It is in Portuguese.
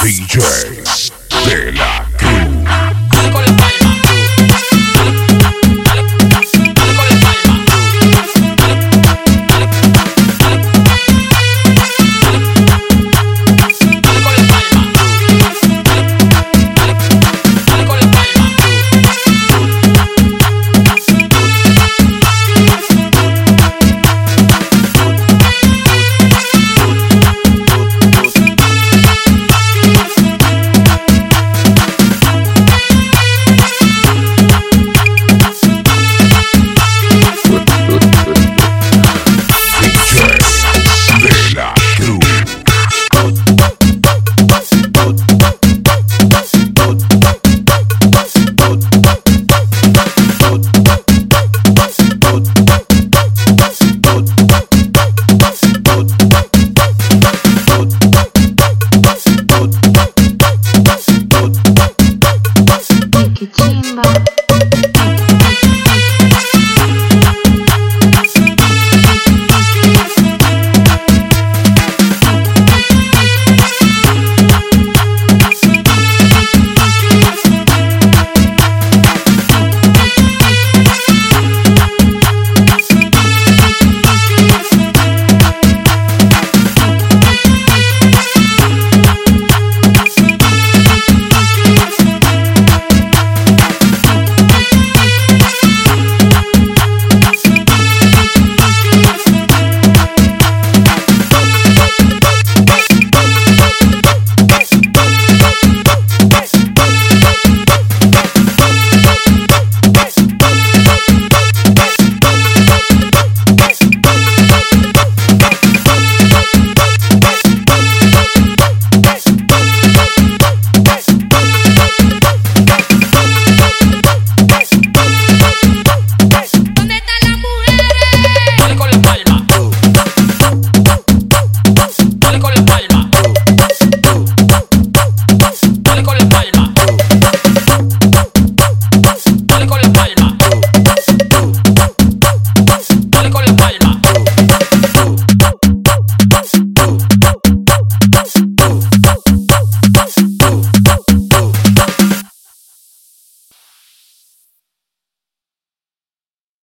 DJ do do